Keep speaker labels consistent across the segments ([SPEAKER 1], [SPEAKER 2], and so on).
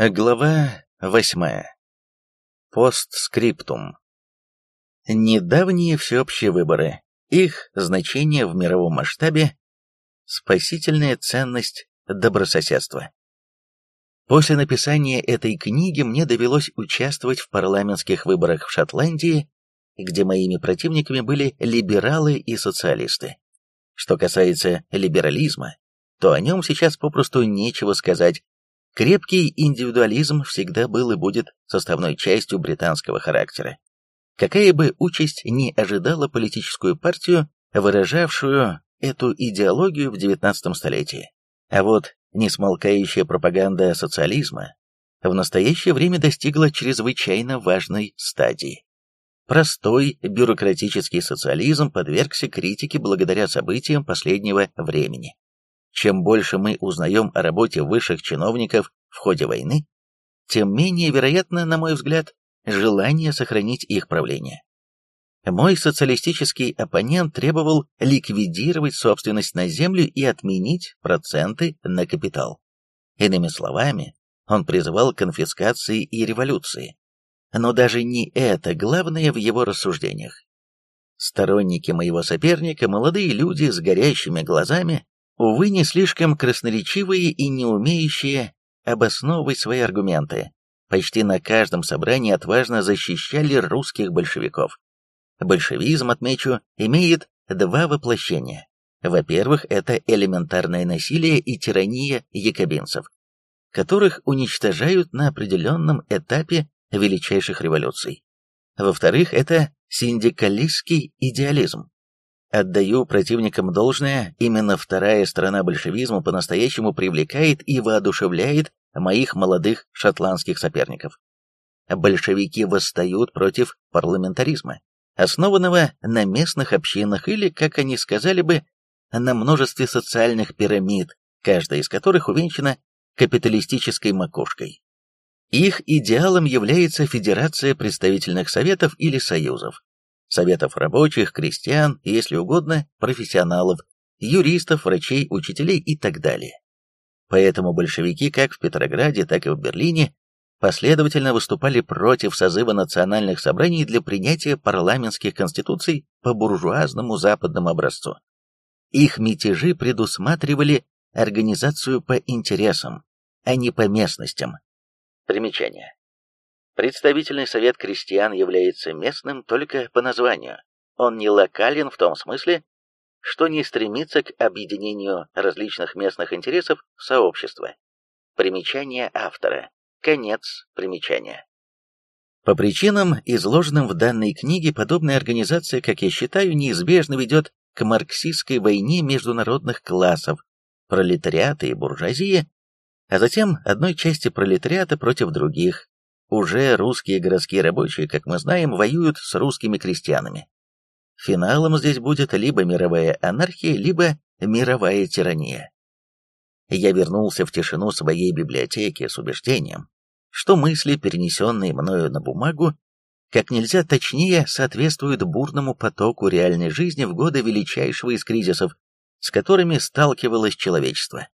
[SPEAKER 1] Глава восьмая. Постскриптум. Недавние всеобщие выборы. Их значение в мировом масштабе. Спасительная ценность добрососедства. После написания этой книги мне довелось участвовать в парламентских выборах в Шотландии, где моими противниками были либералы и социалисты. Что касается либерализма, то о нем сейчас попросту нечего сказать, Крепкий индивидуализм всегда был и будет составной частью британского характера. Какая бы участь ни ожидала политическую партию, выражавшую эту идеологию в XIX столетии. А вот несмолкающая пропаганда социализма в настоящее время достигла чрезвычайно важной стадии. Простой бюрократический социализм подвергся критике благодаря событиям последнего времени. Чем больше мы узнаем о работе высших чиновников в ходе войны, тем менее вероятно, на мой взгляд, желание сохранить их правление. Мой социалистический оппонент требовал ликвидировать собственность на землю и отменить проценты на капитал. Иными словами, он призывал к конфискации и революции. Но даже не это главное в его рассуждениях. Сторонники моего соперника, молодые люди с горящими глазами, увы, не слишком красноречивые и не умеющие обосновывать свои аргументы, почти на каждом собрании отважно защищали русских большевиков. Большевизм, отмечу, имеет два воплощения. Во-первых, это элементарное насилие и тирания якобинцев, которых уничтожают на определенном этапе величайших революций. Во-вторых, это синдикалистский идеализм, Отдаю противникам должное, именно вторая сторона большевизма по-настоящему привлекает и воодушевляет моих молодых шотландских соперников. Большевики восстают против парламентаризма, основанного на местных общинах или, как они сказали бы, на множестве социальных пирамид, каждая из которых увенчана капиталистической макушкой. Их идеалом является Федерация представительных советов или союзов, советов рабочих, крестьян, если угодно, профессионалов, юристов, врачей, учителей и так далее. Поэтому большевики как в Петрограде, так и в Берлине последовательно выступали против созыва национальных собраний для принятия парламентских конституций по буржуазному западному образцу. Их мятежи предусматривали организацию по интересам, а не по местностям. Примечание. Представительный совет крестьян является местным только по названию. Он не локален в том смысле, что не стремится к объединению различных местных интересов в сообщество. Примечание автора. Конец примечания. По причинам, изложенным в данной книге, подобная организация, как я считаю, неизбежно ведет к марксистской войне международных классов, пролетариата и буржуазии, а затем одной части пролетариата против других, уже русские городские рабочие, как мы знаем, воюют с русскими крестьянами. Финалом здесь будет либо мировая анархия, либо мировая тирания. Я вернулся в тишину своей библиотеки с убеждением, что мысли, перенесенные мною на бумагу, как нельзя точнее соответствуют бурному потоку реальной жизни в годы величайшего из кризисов, с которыми сталкивалось человечество.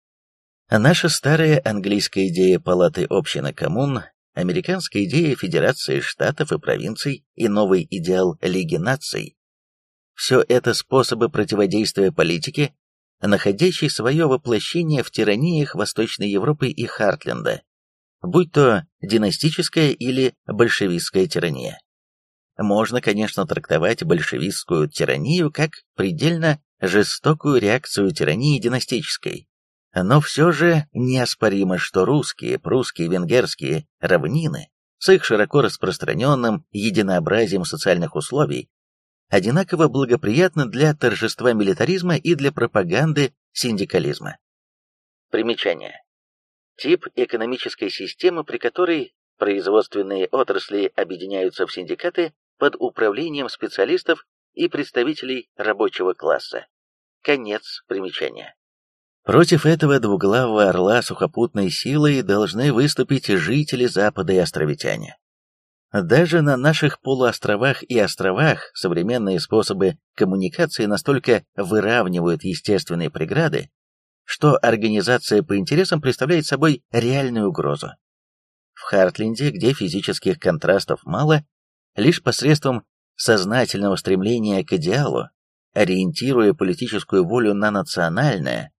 [SPEAKER 1] Наша старая английская идея палаты общины коммун американская идея Федерации штатов и провинций и новый идеал Лиги наций. Все это способы противодействия политике, находящей свое воплощение в тираниях Восточной Европы и Хартленда, будь то династическая или большевистская тирания. Можно, конечно, трактовать большевистскую тиранию как предельно жестокую реакцию тирании династической, но все же неоспоримо, что русские, прусские, венгерские равнины с их широко распространенным единообразием социальных условий одинаково благоприятны для торжества милитаризма и для пропаганды синдикализма. Примечание. Тип экономической системы, при которой производственные отрасли объединяются в синдикаты под управлением специалистов и представителей рабочего класса. Конец примечания. Против этого двуглавого орла сухопутной силой должны выступить жители Запада и островитяне. Даже на наших полуостровах и островах современные способы коммуникации настолько выравнивают естественные преграды, что организация по интересам представляет собой реальную угрозу. в Хартленде, где физических контрастов мало, лишь посредством сознательного стремления к идеалу, ориентируя политическую волю на национальное,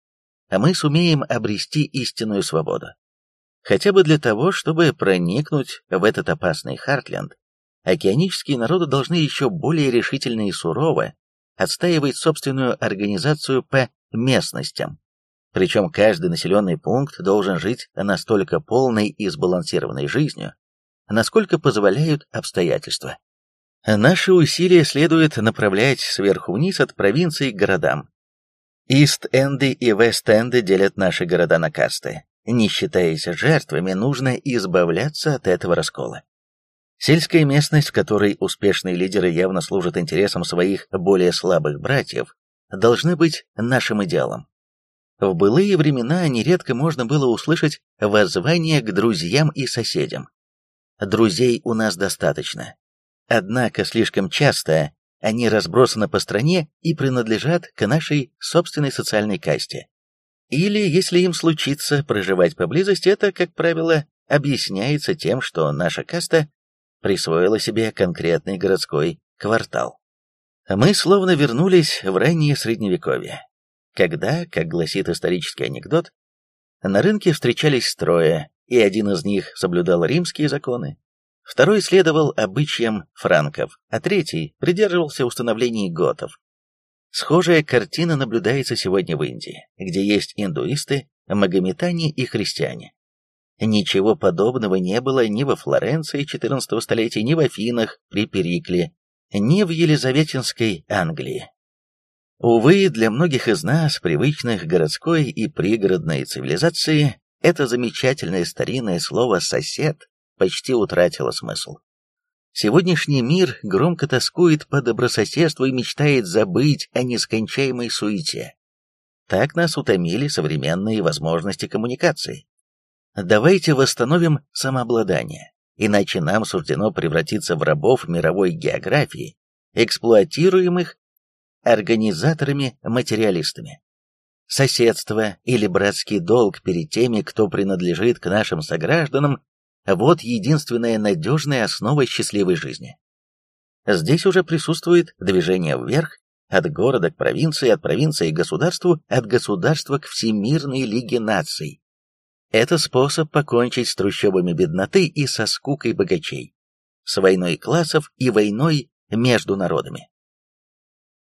[SPEAKER 1] мы сумеем обрести истинную свободу. Хотя бы для того, чтобы проникнуть в этот опасный Хартленд, океанические народы должны еще более решительно и сурово отстаивать собственную организацию по местностям. Причем каждый населенный пункт должен жить настолько полной и сбалансированной жизнью, насколько позволяют обстоятельства. Наши усилия следует направлять сверху вниз от провинций к городам. Ист-Энды и Вест-Энды делят наши города на касты. Не считаясь жертвами, нужно избавляться от этого раскола. Сельская местность, в которой успешные лидеры явно служат интересам своих более слабых братьев, должны быть нашим идеалом. В былые времена нередко можно было услышать воззвание к друзьям и соседям. Друзей у нас достаточно. Однако слишком часто они разбросаны по стране и принадлежат к нашей собственной социальной касте. Или, если им случится проживать поблизости, это, как правило, объясняется тем, что наша каста присвоила себе конкретный городской квартал. Мы словно вернулись в раннее Средневековье, когда, как гласит исторический анекдот, на рынке встречались трое, и один из них соблюдал римские законы, второй следовал обычаям франков, а третий придерживался установлений готов. Схожая картина наблюдается сегодня в Индии, где есть индуисты, магометане и христиане. Ничего подобного не было ни во Флоренции XIV столетия, ни в Афинах при Перикле, ни в Елизаветинской Англии. Увы, для многих из нас, привычных городской и пригородной цивилизации, это замечательное старинное слово «сосед» почти утратило смысл. Сегодняшний мир громко тоскует по добрососедству и мечтает забыть о нескончаемой суете. Так нас утомили современные возможности коммуникации. Давайте восстановим самообладание, иначе нам суждено превратиться в рабов мировой географии, эксплуатируемых организаторами-материалистами. Соседство или братский долг перед теми, кто принадлежит к нашим согражданам, вот единственная надежная основа счастливой жизни. Здесь уже присутствует движение вверх, от города к провинции, от провинции к государству, от государства к Всемирной Лиге Наций. Это способ покончить с трущобами бедноты и со скукой богачей, с войной классов и войной между народами.